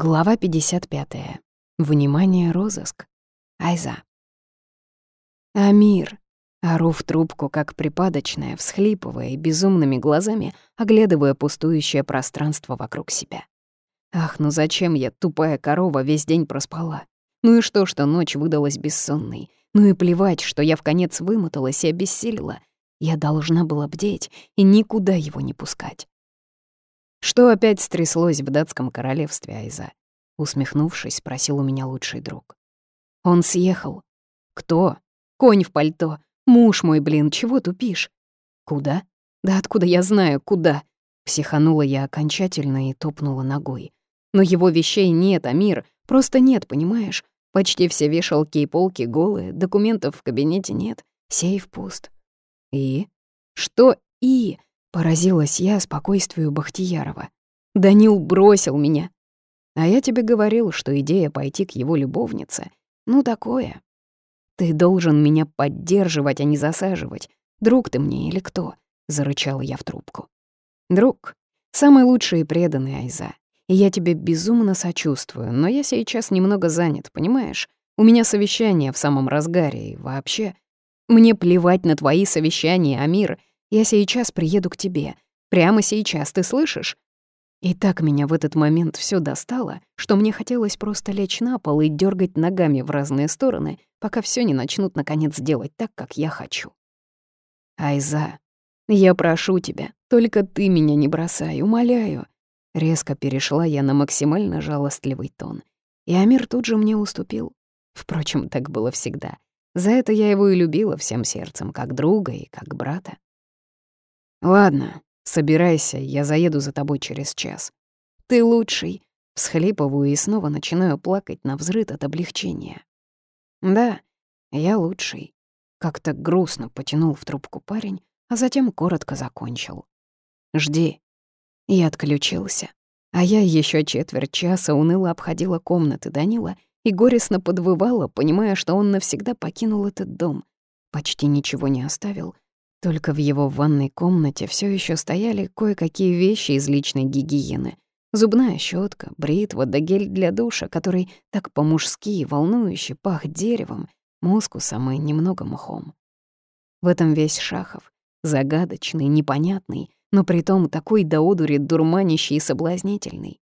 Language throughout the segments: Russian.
Глава 55. Внимание, розыск. Айза. «Амир!» Ору в трубку, как припадочная, всхлипывая и безумными глазами, оглядывая пустующее пространство вокруг себя. Ах, ну зачем я, тупая корова, весь день проспала? Ну и что, что ночь выдалась бессонной? Ну и плевать, что я в конец вымоталась и обессилила. Я должна была бдеть и никуда его не пускать. «Что опять стряслось в датском королевстве, Айза?» Усмехнувшись, спросил у меня лучший друг. «Он съехал». «Кто?» «Конь в пальто. Муж мой, блин, чего тупишь?» «Куда?» «Да откуда я знаю, куда?» Психанула я окончательно и топнула ногой. «Но его вещей нет, Амир, просто нет, понимаешь? Почти все вешалки и полки голые, документов в кабинете нет, сейф пуст». «И?» «Что «и»?» Поразилась я спокойствию Бахтиярова. Данил бросил меня. А я тебе говорил, что идея пойти к его любовнице — ну такое. Ты должен меня поддерживать, а не засаживать. Друг ты мне или кто? Зарычала я в трубку. Друг, самый лучший и преданный Айза. И я тебе безумно сочувствую, но я сейчас немного занят, понимаешь? У меня совещание в самом разгаре, и вообще... Мне плевать на твои совещания, Амир. Я сейчас приеду к тебе. Прямо сейчас, ты слышишь?» И так меня в этот момент все достало, что мне хотелось просто лечь на пол и дергать ногами в разные стороны, пока все не начнут наконец делать так, как я хочу. «Айза, я прошу тебя, только ты меня не бросай, умоляю». Резко перешла я на максимально жалостливый тон. И Амир тут же мне уступил. Впрочем, так было всегда. За это я его и любила всем сердцем, как друга и как брата. «Ладно, собирайся, я заеду за тобой через час». «Ты лучший», — всхлипываю и снова начинаю плакать на взрыд от облегчения. «Да, я лучший», — как-то грустно потянул в трубку парень, а затем коротко закончил. «Жди». И отключился. А я еще четверть часа уныло обходила комнаты Данила и горестно подвывала, понимая, что он навсегда покинул этот дом. Почти ничего не оставил — только в его ванной комнате все еще стояли кое-какие вещи из личной гигиены. Зубная щетка, бритва да гель для душа, который так по-мужски и волнующе пах деревом, мускусом и немного мхом. В этом весь Шахов. Загадочный, непонятный, но притом такой до одури дурманящий и соблазнительный.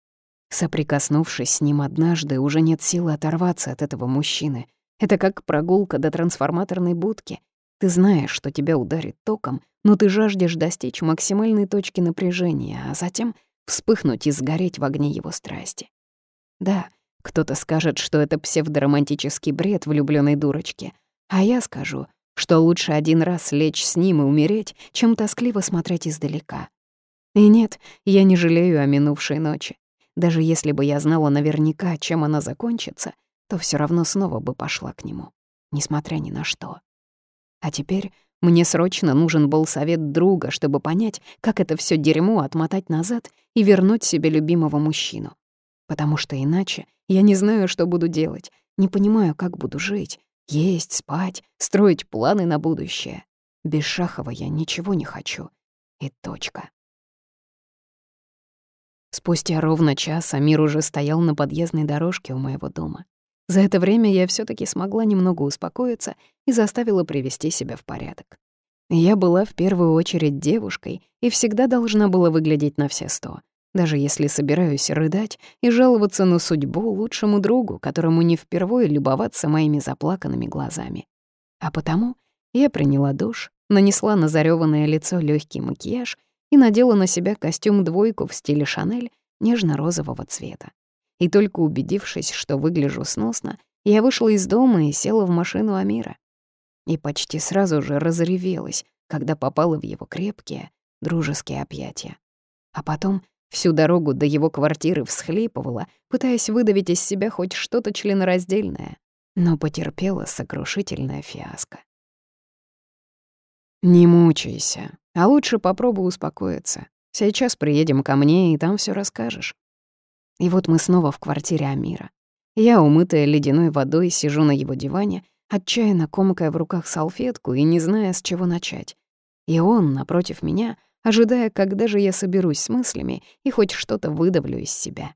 Соприкоснувшись с ним однажды, уже нет силы оторваться от этого мужчины. Это как прогулка до трансформаторной будки — ты знаешь, что тебя ударит током, но ты жаждешь достичь максимальной точки напряжения, а затем вспыхнуть и сгореть в огне его страсти. Да, кто-то скажет, что это псевдоромантический бред влюбленной дурочки, а я скажу, что лучше один раз лечь с ним и умереть, чем тоскливо смотреть издалека. И нет, я не жалею о минувшей ночи. Даже если бы я знала наверняка, чем она закончится, то все равно снова бы пошла к нему, несмотря ни на что. А теперь мне срочно нужен был совет друга, чтобы понять, как это все дерьмо отмотать назад и вернуть себе любимого мужчину. Потому что иначе я не знаю, что буду делать, не понимаю, как буду жить, есть, спать, строить планы на будущее. Без Шахова я ничего не хочу. И точка. Спустя ровно час Амир уже стоял на подъездной дорожке у моего дома. За это время я все таки смогла немного успокоиться и заставила привести себя в порядок. Я была в первую очередь девушкой и всегда должна была выглядеть на все сто, даже если собираюсь рыдать и жаловаться на судьбу лучшему другу, которому не впервые любоваться моими заплаканными глазами. А потому я приняла душ, нанесла на зарёванное лицо легкий макияж и надела на себя костюм-двойку в стиле Шанель нежно-розового цвета. И только убедившись, что выгляжу сносно, я вышла из дома и села в машину Амира. И почти сразу же разревелась, когда попала в его крепкие, дружеские объятия. А потом всю дорогу до его квартиры всхлипывала, пытаясь выдавить из себя хоть что-то членораздельное, но потерпела сокрушительная фиаско. «Не мучайся, а лучше попробуй успокоиться. Сейчас приедем ко мне, и там все расскажешь. И вот мы снова в квартире Амира. Я, умытая ледяной водой, сижу на его диване, отчаянно комкая в руках салфетку и не зная, с чего начать. И он, напротив меня, ожидая, когда же я соберусь с мыслями и хоть что-то выдавлю из себя.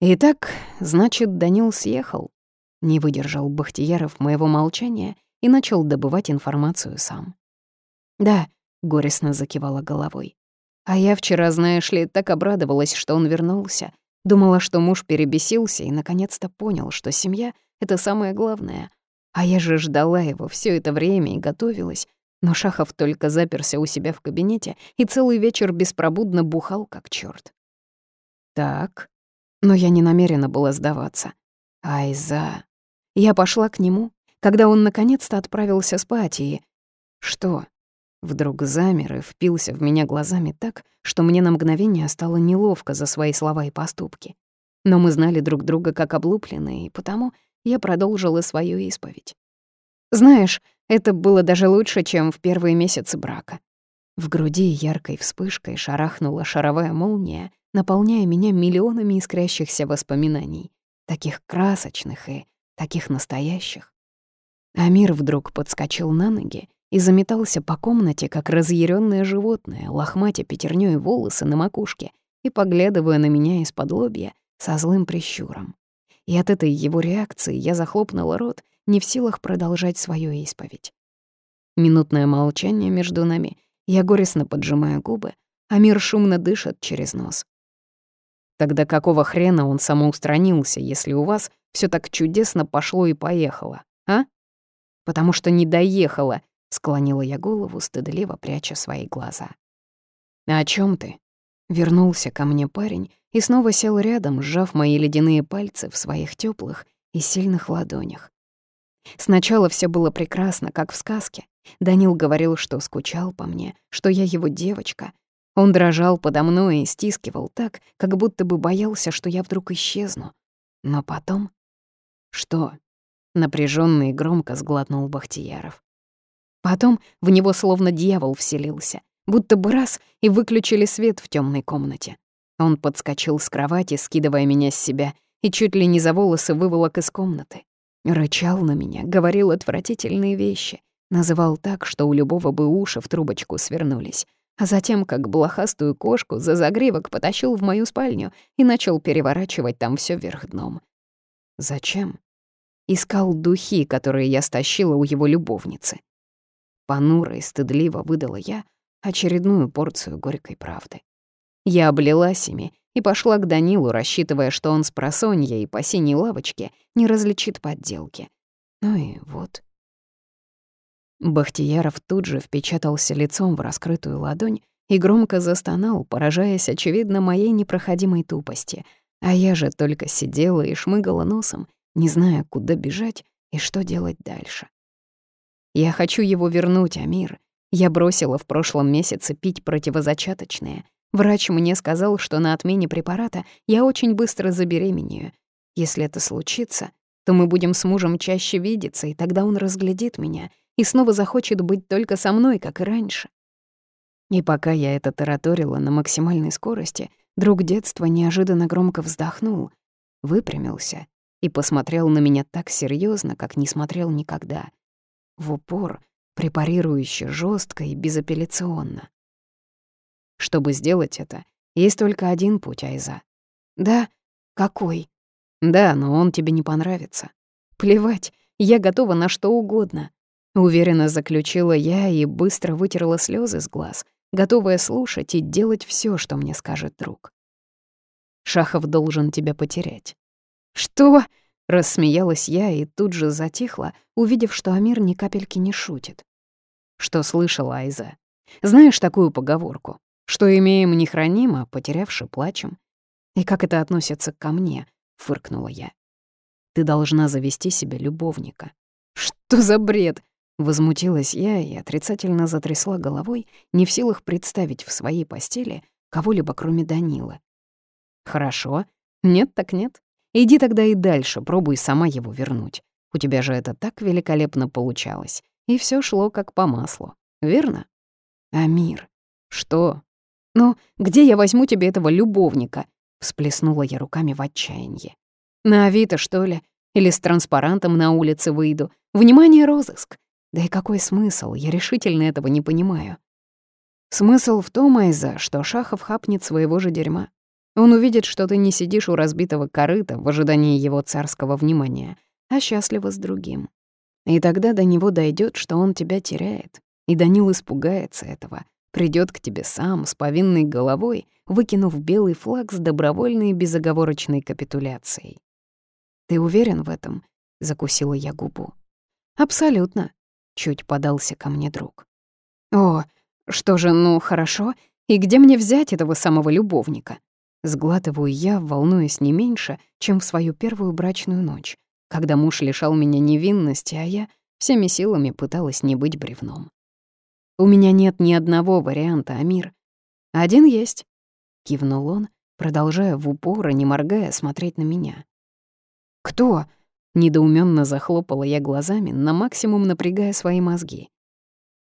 Итак, значит, Данил съехал. Не выдержал Бахтияров моего молчания и начал добывать информацию сам. «Да», — горестно закивала головой. «А я вчера, знаешь ли, так обрадовалась, что он вернулся. Думала, что муж перебесился и наконец-то понял, что семья — это самое главное. А я же ждала его все это время и готовилась. Но Шахов только заперся у себя в кабинете и целый вечер беспробудно бухал, как чёрт. Так, но я не намерена была сдаваться. Айза. Я пошла к нему, когда он наконец-то отправился спать, и... Что? Вдруг замер и впился в меня глазами так, что мне на мгновение стало неловко за свои слова и поступки. Но мы знали друг друга как облупленные, и потому я продолжила свою исповедь. Знаешь, это было даже лучше, чем в первые месяцы брака. В груди яркой вспышкой шарахнула шаровая молния, наполняя меня миллионами искрящихся воспоминаний, таких красочных и таких настоящих. Амир вдруг подскочил на ноги и заметался по комнате, как разъяренное животное, лохматя пятернёй волосы на макушке и поглядывая на меня из-под лобья со злым прищуром. И от этой его реакции я захлопнула рот, не в силах продолжать свою исповедь. Минутное молчание между нами, я горестно поджимаю губы, а мир шумно дышит через нос. Тогда какого хрена он самоустранился, если у вас все так чудесно пошло и поехало, а? Потому что не доехала, склонила я голову, стыдливо пряча свои глаза. «О чем ты?» Вернулся ко мне парень и снова сел рядом, сжав мои ледяные пальцы в своих теплых и сильных ладонях. Сначала все было прекрасно, как в сказке. Данил говорил, что скучал по мне, что я его девочка, он дрожал подо мной и стискивал так, как будто бы боялся, что я вдруг исчезну. Но потом... Что? Напряженно и громко сглотнул Бахтияров. Потом в него словно дьявол вселился, будто бы раз и выключили свет в темной комнате. Он подскочил с кровати, скидывая меня с себя, и чуть ли не за волосы выволок из комнаты. Рычал на меня, говорил отвратительные вещи, называл так, что у любого бы уши в трубочку свернулись а затем, как блохастую кошку, за загривок потащил в мою спальню и начал переворачивать там все вверх дном. Зачем? Искал духи, которые я стащила у его любовницы. Понуро и стыдливо выдала я очередную порцию горькой правды. Я облилась ими и пошла к Данилу, рассчитывая, что он с просонья и по синей лавочке не различит подделки. Ну и вот. Бахтияров тут же впечатался лицом в раскрытую ладонь и громко застонал, поражаясь, очевидно, моей непроходимой тупости. А я же только сидела и шмыгала носом, не зная, куда бежать и что делать дальше. Я хочу его вернуть, Амир. Я бросила в прошлом месяце пить противозачаточные. Врач мне сказал, что на отмене препарата я очень быстро забеременею. Если это случится, то мы будем с мужем чаще видеться, и тогда он разглядит меня — и снова захочет быть только со мной, как и раньше. И пока я это тараторила на максимальной скорости, друг детства неожиданно громко вздохнул, выпрямился и посмотрел на меня так серьезно, как не смотрел никогда. В упор, препарирующе, жестко и безапелляционно. Чтобы сделать это, есть только один путь, Айза. Да, какой? Да, но он тебе не понравится. Плевать, я готова на что угодно. Уверенно заключила я и быстро вытерла слезы с глаз, готовая слушать и делать все, что мне скажет друг. Шахов должен тебя потерять. Что? Рассмеялась я и тут же затихла, увидев, что Амир ни капельки не шутит. Что слышала Айза? Знаешь такую поговорку? Что имеем не храним, а потерявши плачем. И как это относится ко мне? Фыркнула я. Ты должна завести себе любовника. Что за бред? Возмутилась я и отрицательно затрясла головой, не в силах представить в своей постели кого-либо, кроме Данила. «Хорошо. Нет так нет. Иди тогда и дальше, пробуй сама его вернуть. У тебя же это так великолепно получалось. И все шло как по маслу. Верно?» «Амир, что?» «Ну, где я возьму тебе этого любовника?» Всплеснула я руками в отчаянии. «На Авито, что ли? Или с транспарантом на улице выйду? Внимание, розыск! Да и какой смысл? Я решительно этого не понимаю. Смысл в том, Айза, что Шахов хапнет своего же дерьма. Он увидит, что ты не сидишь у разбитого корыта в ожидании его царского внимания, а счастлива с другим. И тогда до него дойдет, что он тебя теряет. И Данил испугается этого, придет к тебе сам с повинной головой, выкинув белый флаг с добровольной безоговорочной капитуляцией. «Ты уверен в этом?» — закусила я губу. «Абсолютно», — чуть подался ко мне друг. «О, что же, ну, хорошо. И где мне взять этого самого любовника?» Сглатываю я, волнуясь не меньше, чем в свою первую брачную ночь, когда муж лишал меня невинности, а я всеми силами пыталась не быть бревном. У меня нет ни одного варианта, Амир. Один есть. Кивнул он, продолжая в упор и не моргая смотреть на меня. «Кто?» — недоуменно захлопала я глазами, на максимум напрягая свои мозги.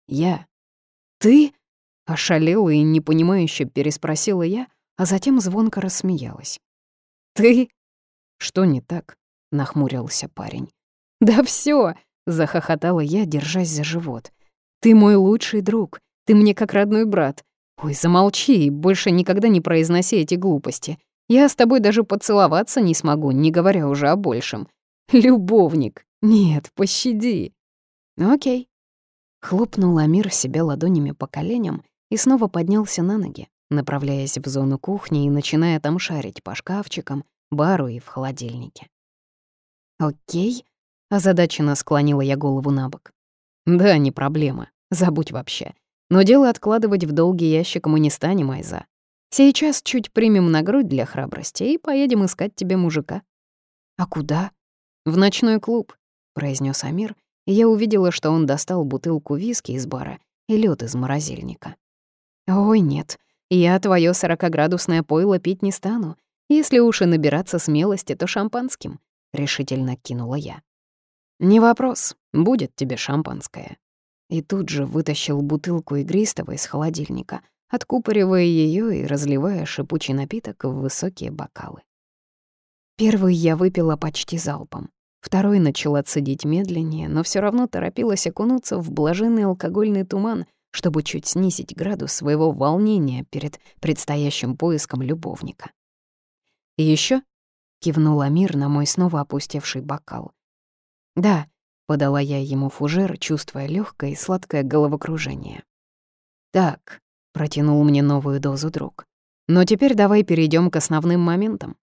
«Я». «Ты?» — ошалела и непонимающе переспросила я, а затем звонко рассмеялась. «Ты?» «Что не так?» — нахмурился парень. «Да всё!» — захохотала я, держась за живот. Ты мой лучший друг, ты мне как родной брат. Ой, замолчи и больше никогда не произноси эти глупости. Я с тобой даже поцеловаться не смогу, не говоря уже о большем. Любовник. Нет, пощади. Окей. Хлопнул Амир себе ладонями по коленям и снова поднялся на ноги, направляясь в зону кухни и начиная там шарить по шкафчикам, бару и в холодильнике. «Окей», — озадаченно склонила я голову на бок. Да, не проблема. Забудь вообще. Но дело откладывать в долгий ящик мы не станем, Айза. Сейчас чуть примем на грудь для храбрости и поедем искать тебе мужика. А куда? В ночной клуб, произнес Амир, и я увидела, что он достал бутылку виски из бара и лед из морозильника. Ой, нет, я твое сорокоградусное пойло пить не стану. Если уж и набираться смелости, то шампанским, решительно кинула я. «Не вопрос, будет тебе шампанское». И тут же вытащил бутылку игристого из холодильника, откупоривая ее и разливая шипучий напиток в высокие бокалы. Первый я выпила почти залпом. Второй начала цедить медленнее, но все равно торопилась окунуться в блаженный алкогольный туман, чтобы чуть снизить градус своего волнения перед предстоящим поиском любовника. «И еще? кивнул Амир на мой снова опустевший бокал. «Да», — подала я ему фужер, чувствуя легкое и сладкое головокружение. «Так», — протянул мне новую дозу друг. «Но теперь давай перейдем к основным моментам».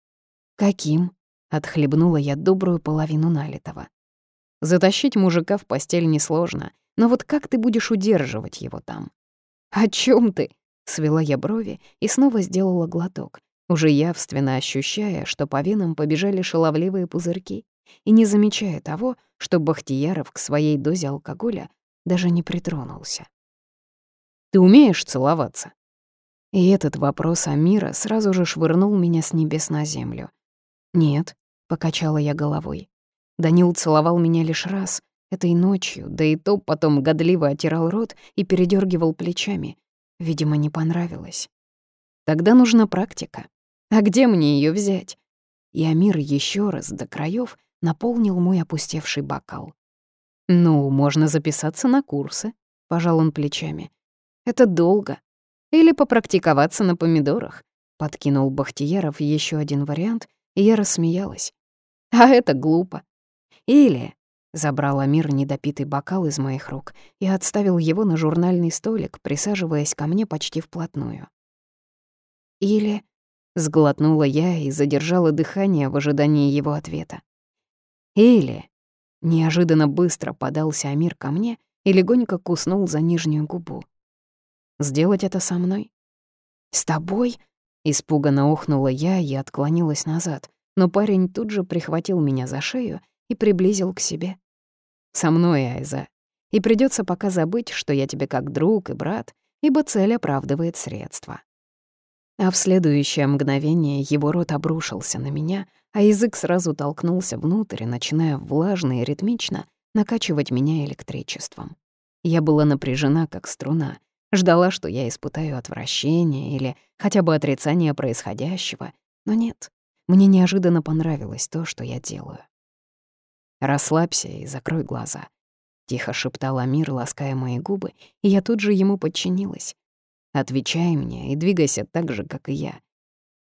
«Каким?» — отхлебнула я добрую половину налитого. «Затащить мужика в постель несложно, но вот как ты будешь удерживать его там?» «О чем ты?» — свела я брови и снова сделала глоток, уже явственно ощущая, что по венам побежали шаловливые пузырьки и не замечая того, что Бахтияров к своей дозе алкоголя даже не притронулся. «Ты умеешь целоваться?» И этот вопрос Амира сразу же швырнул меня с небес на землю. «Нет», — покачала я головой. Данил целовал меня лишь раз, этой ночью, да и то потом годливо отирал рот и передергивал плечами. Видимо, не понравилось. Тогда нужна практика. А где мне ее взять? И Амир еще раз до краев наполнил мой опустевший бокал. «Ну, можно записаться на курсы», — пожал он плечами. «Это долго. Или попрактиковаться на помидорах», — подкинул Бахтияров еще один вариант, и я рассмеялась. «А это глупо. Или...» — забрал Амир недопитый бокал из моих рук и отставил его на журнальный столик, присаживаясь ко мне почти вплотную. «Или...» — сглотнула я и задержала дыхание в ожидании его ответа. Или... Неожиданно быстро подался Амир ко мне и легонько куснул за нижнюю губу. «Сделать это со мной?» «С тобой?» Испуганно охнула я и отклонилась назад, но парень тут же прихватил меня за шею и приблизил к себе. «Со мной, Айза. И придется пока забыть, что я тебе как друг и брат, ибо цель оправдывает средства». А в следующее мгновение его рот обрушился на меня, а язык сразу толкнулся внутрь, начиная влажно и ритмично накачивать меня электричеством. Я была напряжена, как струна, ждала, что я испытаю отвращение или хотя бы отрицание происходящего, но нет, мне неожиданно понравилось то, что я делаю. «Расслабься и закрой глаза», — тихо шептал Амир, лаская мои губы, и я тут же ему подчинилась. «Отвечай мне и двигайся так же, как и я.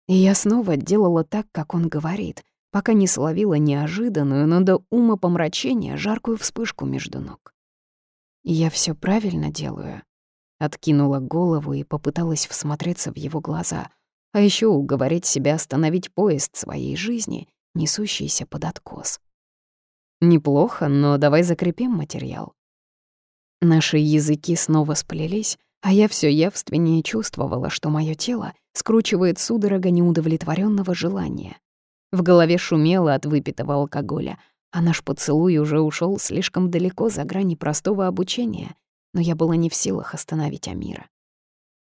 И я снова делала так, как он говорит, пока не словила неожиданную, но до ума помрачения жаркую вспышку между ног. «Я все правильно делаю?» Откинула голову и попыталась всмотреться в его глаза, а еще уговорить себя остановить поезд своей жизни, несущийся под откос. «Неплохо, но давай закрепим материал». Наши языки снова сплелись, а я все явственнее чувствовала, что мое тело скручивает судорога неудовлетворенного желания. В голове шумело от выпитого алкоголя, а наш поцелуй уже ушел слишком далеко за грани простого обучения, но я была не в силах остановить Амира.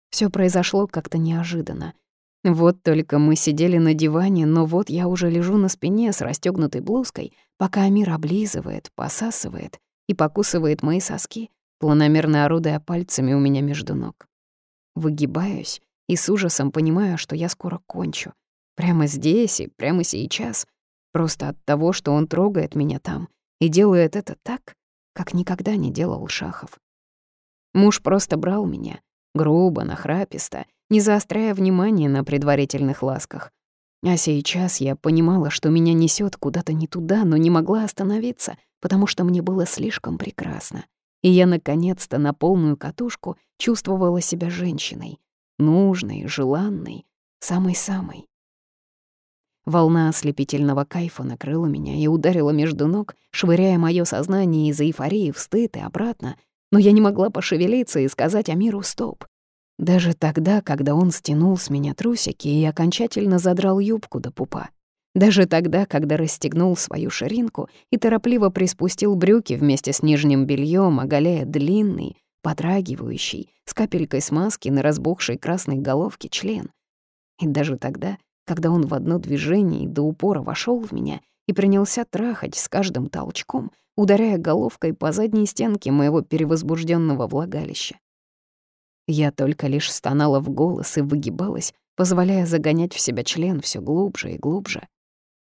Все произошло как-то неожиданно. Вот только мы сидели на диване, но вот я уже лежу на спине с расстёгнутой блузкой, пока Амир облизывает, посасывает и покусывает мои соски, планомерно орудуя пальцами у меня между ног. Выгибаюсь и с ужасом понимаю, что я скоро кончу. Прямо здесь и прямо сейчас. Просто от того, что он трогает меня там и делает это так, как никогда не делал Шахов. Муж просто брал меня, грубо, нахраписто, не заостряя внимание на предварительных ласках. А сейчас я понимала, что меня несет куда-то не туда, но не могла остановиться, потому что мне было слишком прекрасно и я наконец-то на полную катушку чувствовала себя женщиной, нужной, желанной, самой-самой. Волна ослепительного кайфа накрыла меня и ударила между ног, швыряя моё сознание из эйфории в стыд и обратно, но я не могла пошевелиться и сказать Амиру «стоп». Даже тогда, когда он стянул с меня трусики и окончательно задрал юбку до пупа. Даже тогда, когда расстегнул свою ширинку и торопливо приспустил брюки вместе с нижним бельем, оголяя длинный, подрагивающий, с капелькой смазки на разбухшей красной головке член. И даже тогда, когда он в одно движение до упора вошел в меня и принялся трахать с каждым толчком, ударяя головкой по задней стенке моего перевозбужденного влагалища. Я только лишь стонала в голос и выгибалась, позволяя загонять в себя член все глубже и глубже.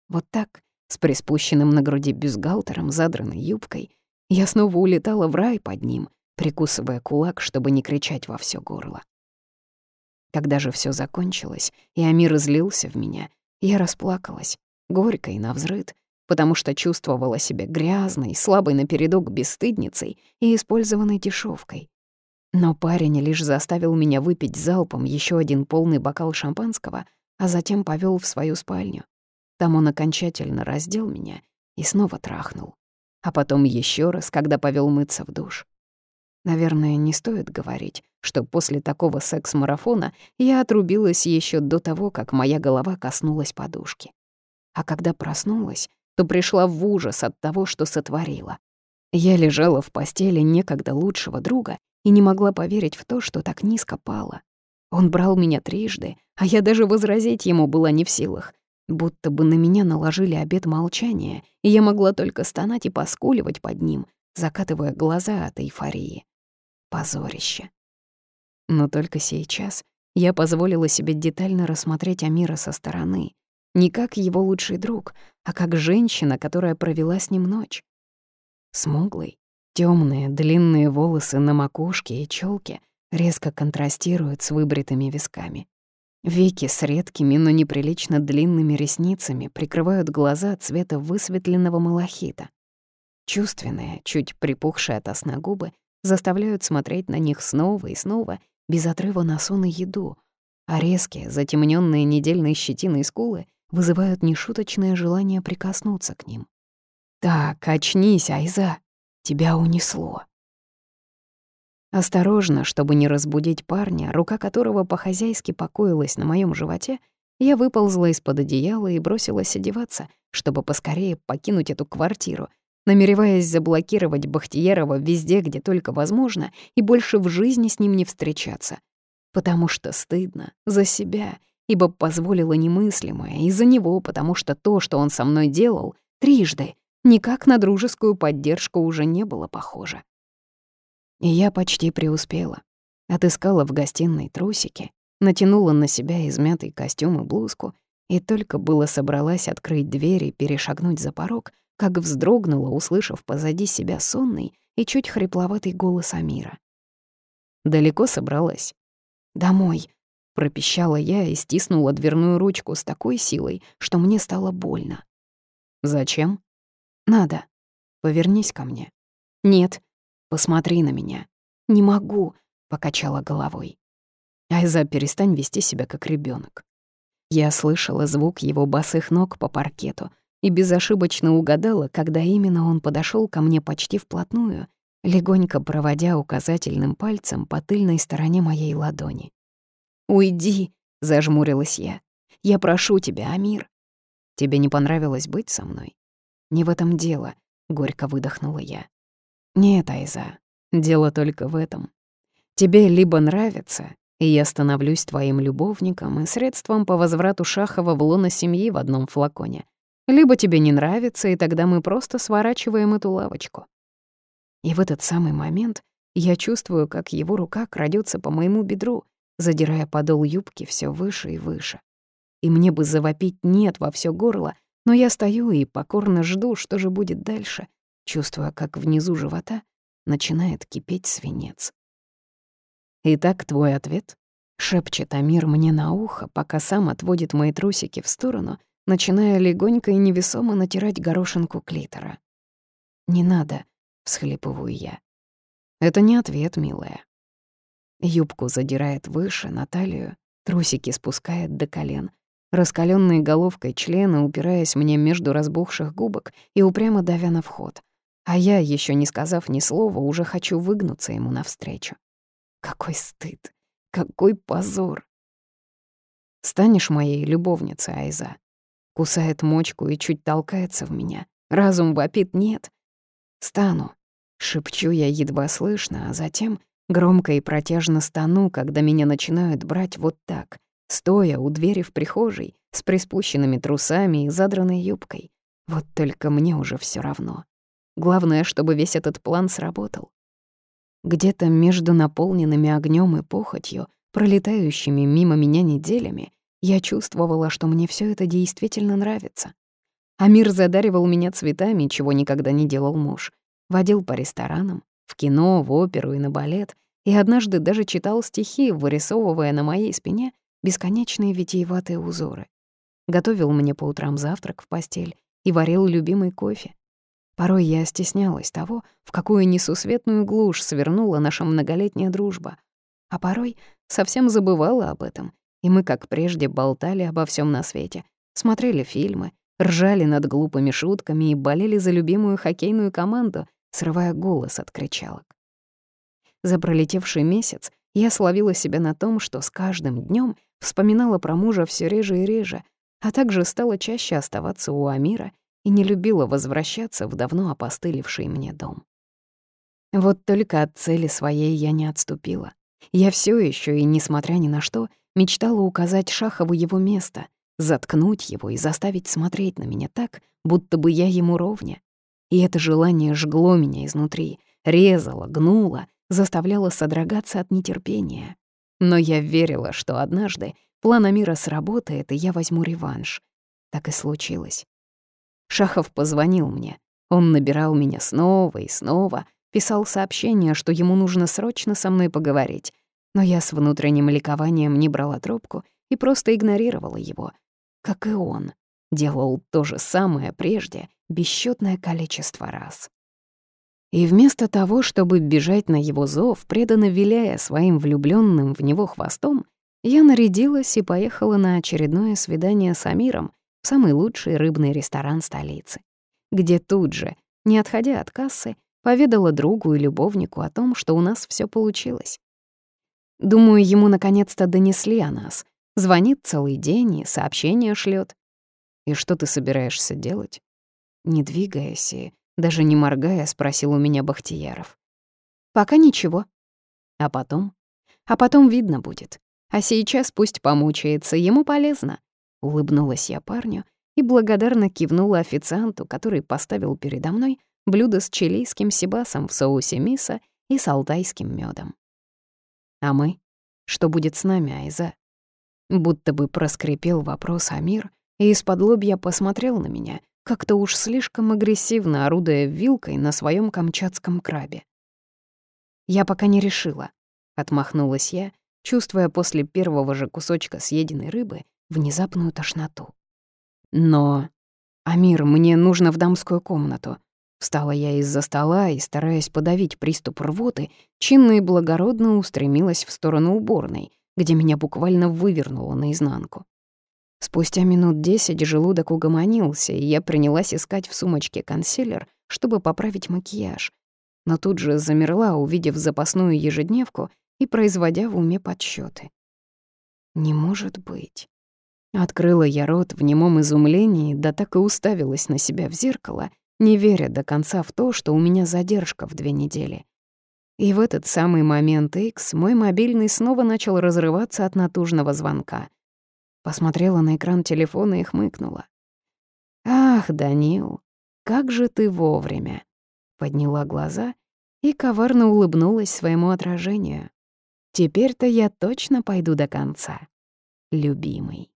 Вот так, с приспущенным на груди бюстгальтером, задранной юбкой, я снова улетала в рай под ним, прикусывая кулак, чтобы не кричать во все горло. Когда же все закончилось, и Амир излился в меня, я расплакалась, горько и навзрыд, потому что чувствовала себя грязной, слабой напередок бесстыдницей и использованной дешевкой. Но парень лишь заставил меня выпить залпом еще один полный бокал шампанского, а затем повел в свою спальню. Там он окончательно раздел меня и снова трахнул. А потом еще раз, когда повел мыться в душ. Наверное, не стоит говорить, что после такого секс-марафона я отрубилась еще до того, как моя голова коснулась подушки. А когда проснулась, то пришла в ужас от того, что сотворила. Я лежала в постели некогда лучшего друга и не могла поверить в то, что так низко пала. Он брал меня трижды, а я даже возразить ему была не в силах, Будто бы на меня наложили обет молчания, и я могла только стонать и поскуливать под ним, закатывая глаза от эйфории. Позорище. Но только сейчас я позволила себе детально рассмотреть Амира со стороны, не как его лучший друг, а как женщина, которая провела с ним ночь. Смуглый, темные, длинные волосы на макушке и челке резко контрастируют с выбритыми висками. Веки с редкими, но неприлично длинными ресницами прикрывают глаза цвета высветленного малахита. Чувственные, чуть припухшие от сна губы заставляют смотреть на них снова и снова, без отрыва на сон и еду, а резкие, затемненные недельной щетиной скулы вызывают нешуточное желание прикоснуться к ним. «Так, очнись, Айза, тебя унесло». Осторожно, чтобы не разбудить парня, рука которого по-хозяйски покоилась на моем животе, я выползла из-под одеяла и бросилась одеваться, чтобы поскорее покинуть эту квартиру, намереваясь заблокировать Бахтиерова везде, где только возможно, и больше в жизни с ним не встречаться. Потому что стыдно за себя, ибо позволила немыслимое, и за него, потому что то, что он со мной делал, трижды, никак на дружескую поддержку уже не было похоже. И я почти преуспела. Отыскала в гостиной трусики, натянула на себя измятый костюм и блузку, и только было собралась открыть дверь и перешагнуть за порог, как вздрогнула, услышав позади себя сонный и чуть хрипловатый голос Амира. «Далеко собралась?» «Домой», Пропищала я и стиснула дверную ручку с такой силой, что мне стало больно. «Зачем?» «Надо. Повернись ко мне». «Нет. Посмотри на меня». «Не могу», — покачала головой. «Айза, перестань вести себя как ребенок. Я слышала звук его босых ног по паркету и безошибочно угадала, когда именно он подошел ко мне почти вплотную, легонько проводя указательным пальцем по тыльной стороне моей ладони. «Уйди!» — зажмурилась я. «Я прошу тебя, Амир!» «Тебе не понравилось быть со мной?» «Не в этом дело», — горько выдохнула я. «Нет, Айза, дело только в этом. Тебе либо нравится, и я становлюсь твоим любовником и средством по возврату Шахова в лоно семьи в одном флаконе, либо тебе не нравится, и тогда мы просто сворачиваем эту лавочку». И в этот самый момент я чувствую, как его рука крадется по моему бедру, задирая подол юбки все выше и выше. И мне бы завопить «нет» во все горло, но я стою и покорно жду, что же будет дальше, чувствуя, как внизу живота начинает кипеть свинец. «Итак, твой ответ?» — шепчет Амир мне на ухо, пока сам отводит мои трусики в сторону, начиная легонько и невесомо натирать горошинку клитора. «Не надо», — всхлипываю я. «Это не ответ, милая. Юбку задирает выше, на талию, трусики спускает до колен, раскаленной головкой члена, упираясь мне между разбухших губок и упрямо давя на вход. А я, еще не сказав ни слова, уже хочу выгнуться ему навстречу. Какой стыд, какой позор. Станешь моей любовницей, Айза. Кусает мочку и чуть толкается в меня. Разум вопит «нет». Стану. Шепчу я едва слышно, а затем Громко и протяжно стану, когда меня начинают брать вот так, стоя у двери в прихожей, с приспущенными трусами и задранной юбкой. Вот только мне уже все равно. Главное, чтобы весь этот план сработал. Где-то между наполненными огнем и похотью, пролетающими мимо меня неделями, я чувствовала, что мне все это действительно нравится. Амир задаривал меня цветами, чего никогда не делал муж. Водил по ресторанам, в кино, в оперу и на балет, и однажды даже читал стихи, вырисовывая на моей спине бесконечные витиеватые узоры. Готовил мне по утрам завтрак в постель и варил любимый кофе. Порой я стеснялась того, в какую несусветную глушь свернула наша многолетняя дружба, а порой совсем забывала об этом, и мы, как прежде, болтали обо всем на свете, смотрели фильмы, ржали над глупыми шутками и болели за любимую хоккейную команду, срывая голос от кричалок. За пролетевший месяц я словила себя на том, что с каждым днем вспоминала про мужа все реже и реже, а также стала чаще оставаться у Амира и не любила возвращаться в давно опостылевший мне дом. Вот только от цели своей я не отступила. Я все еще и, несмотря ни на что, мечтала указать Шахову его место, заткнуть его и заставить смотреть на меня так, будто бы я ему ровня, и это желание жгло меня изнутри, резало, гнуло, заставляло содрогаться от нетерпения. Но я верила, что однажды план Амира сработает, и я возьму реванш. Так и случилось. Шахов позвонил мне. Он набирал меня снова и снова, писал сообщение, что ему нужно срочно со мной поговорить. Но я с внутренним ликованием не брала трубку и просто игнорировала его. Как и он. Делал то же самое прежде бесчетное количество раз. И вместо того, чтобы бежать на его зов, преданно виляя своим влюбленным в него хвостом, я нарядилась и поехала на очередное свидание с Амиром в самый лучший рыбный ресторан столицы, где тут же, не отходя от кассы, поведала другу и любовнику о том, что у нас все получилось. Думаю, ему наконец-то донесли о нас. Звонит целый день и сообщения шлет. «И что ты собираешься делать?» Не двигаясь и даже не моргая, спросил у меня Бахтияров. «Пока ничего. А потом? А потом видно будет. А сейчас пусть помучается, ему полезно». Улыбнулась я парню и благодарно кивнула официанту, который поставил передо мной блюдо с чилийским сибасом в соусе миса и с алтайским медом. «А мы? Что будет с нами, Айза?» Будто бы проскрипел вопрос Амир, и из-под лобья посмотрел на меня — как-то уж слишком агрессивно орудуя вилкой на своем камчатском крабе. «Я пока не решила», — отмахнулась я чувствуя после первого же кусочка съеденной рыбы внезапную тошноту. Но... «Амир, мне нужно в дамскую комнату». Встала я из-за стола и, стараясь подавить приступ рвоты, чинно и благородно устремилась в сторону уборной, где меня буквально вывернуло наизнанку. Спустя минут десять желудок угомонился, и я принялась искать в сумочке консилер, чтобы поправить макияж. Но тут же замерла, увидев запасную ежедневку и производя в уме подсчеты. «Не может быть». Открыла я рот в немом изумлении, да так и уставилась на себя в зеркало, не веря до конца в то, что у меня задержка в две недели. И в этот самый момент X мой мобильный снова начал разрываться от натужного звонка — Посмотрела на экран телефона и хмыкнула. «Ах, Данил, как же ты вовремя!» Подняла глаза и коварно улыбнулась своему отражению. «Теперь-то я точно пойду до конца, любимый».